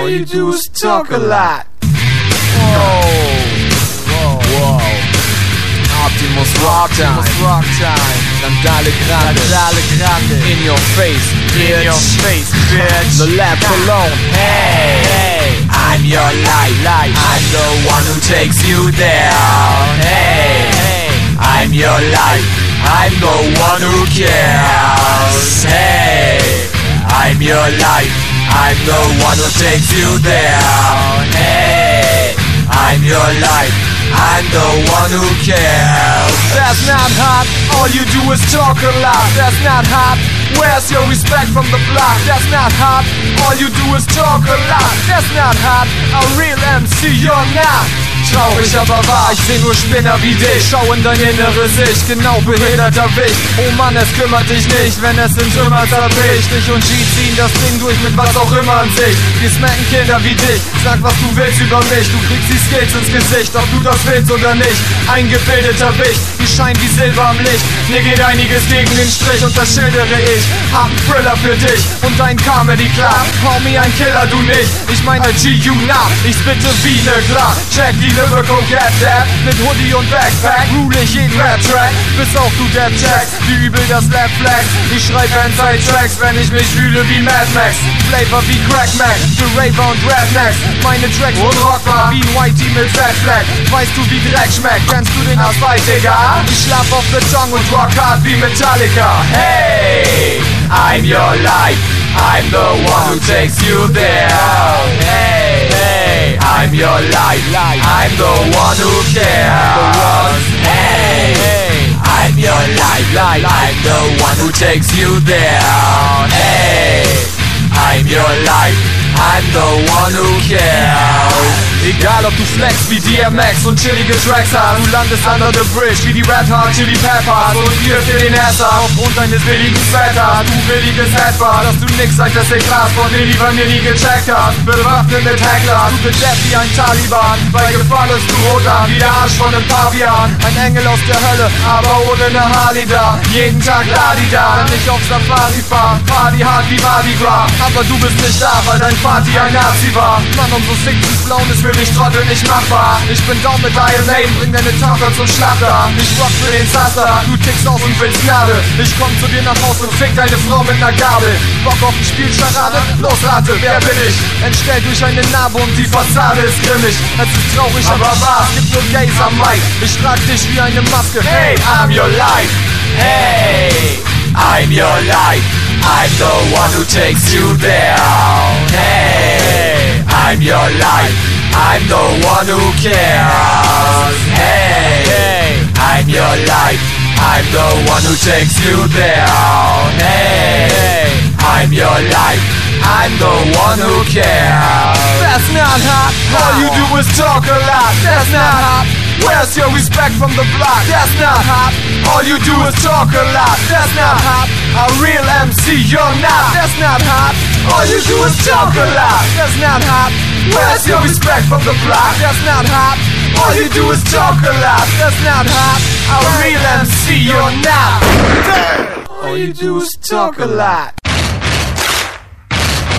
All you do is talk a lot. Whoa, whoa. whoa. Optimus Rock Time, Rock Time. Sandale Grande, Sandale Grande. In your face, bitch. In your face, bitch. The lab alone. Hey, hey. I'm your light, light. I'm the one who takes you there. Hey, hey. I'm your light. I'm the one who cares. Hey, I'm your light. I'm the one who takes you there. Hey, I'm your life I'm the one who cares. That's not hot. All you do is talk a lot. That's not hot. Where's your respect from the block? That's not hot. All you do is talk a lot. That's not hot. A real MC, you're not. Traurig, aber wahr, ich seh nur Spinner wie dich. Schau in dein innere Sicht, genau behinderter Wicht Oh Mann, es kümmert dich nicht, wenn es in Trümmer zerbricht. Ich und G ziehen das Ding durch mit was auch immer an sich. Wir smacken Kinder wie dich, sag was du willst über mich. Du kriegst die Skills ins Gesicht, ob du das willst oder nicht. Eingebildeter Wicht, die scheinen wie Silber am Licht. Mir geht einiges gegen den Strich und das schildere ich. Hab einen Thriller für dich und dein Comedy klar. Hau mir ein Killer, du nicht, ich mein G-U nah Ich bitte wie ne klar, check die Lyrical Get That. Mit Hoodie und Backpack rule ich jeden Rap-Track Bis auch du Depp checkst, wie übel das Lab Flex. Ich schreibe Inside-Tracks, wenn ich mich fühle wie Mad Max. Flavor wie Crack Mac, für Raver und Rednecks Meine Tracks und rockbar wie ein Whitey mit Fat Flag Weißt du wie Dreck schmeckt, kennst du den Asphalt, Digga? Ich schlaf auf Beton und rock hard wie Metallica. Hey, I'm your light I'm the one who takes you there. Hey, hey, I'm your light I'm the one who cares. Hey, hey, I'm your light I'm the one who takes you there. Hey, I'm your light I'm the one who cares Egal ob du flex wie DMX und chillige Tracks hast. Du landest under the bridge wie die Red Hot Chili Peppers. Und wir für den Ass aufgrund deines billigen Fetters Du billiges Headbutt, dass du nix seit das Eklat von dir mir nie gecheckt hast. Bewaffnet mit Hecklers, du bist wie ein Taliban. Bei Gefahr läufst du rot an, wie der Arsch von einem Pavian. Ein Engel aus der Hölle, aber ohne ne Harley da Jeden Tag Ladida, ich auf Safari fahr Party hart wie Mardi Gras. Aber du bist nicht da, weil dein Vati ein Nazi war. Mann, um so sick zu flown ist für dich Trottel nicht machbar. Ich bin down mit Iron Maiden, bring deine Tochter zum Schlachter. Ich rock für den Zaster, du tickst aus und willst Gnade. Ich komm zu dir nach Haus und fick deine Frau mit ner Gabel. Bock auf ein Spiel Charade? Los rate, wer bin ich? Entstellt durch eine Narbe und die Fassade ist grimmig. Es ist traurig, aber wahr, es gibt nur Gays am Mic Ich trag dich wie eine Maske, hey, I'm your light Hey, I'm your light I'm the one who takes you down. Hey, I'm your life. I'm the one who cares. Hey, I'm your life. I'm the one who takes you down. Hey, I'm your light I'm the one who cares That's not hot All you do is talk a lot That's not hot Where's your respect from the block? That's not hot. All you do is talk a lot. That's not hot. A real MC, you're not. That's not hot. All you do is talk a lot. That's not hot. Where's your respect from the block? That's not hot. All you do is talk a lot. That's not hot. A real MC, you're not. All you do is talk a lot.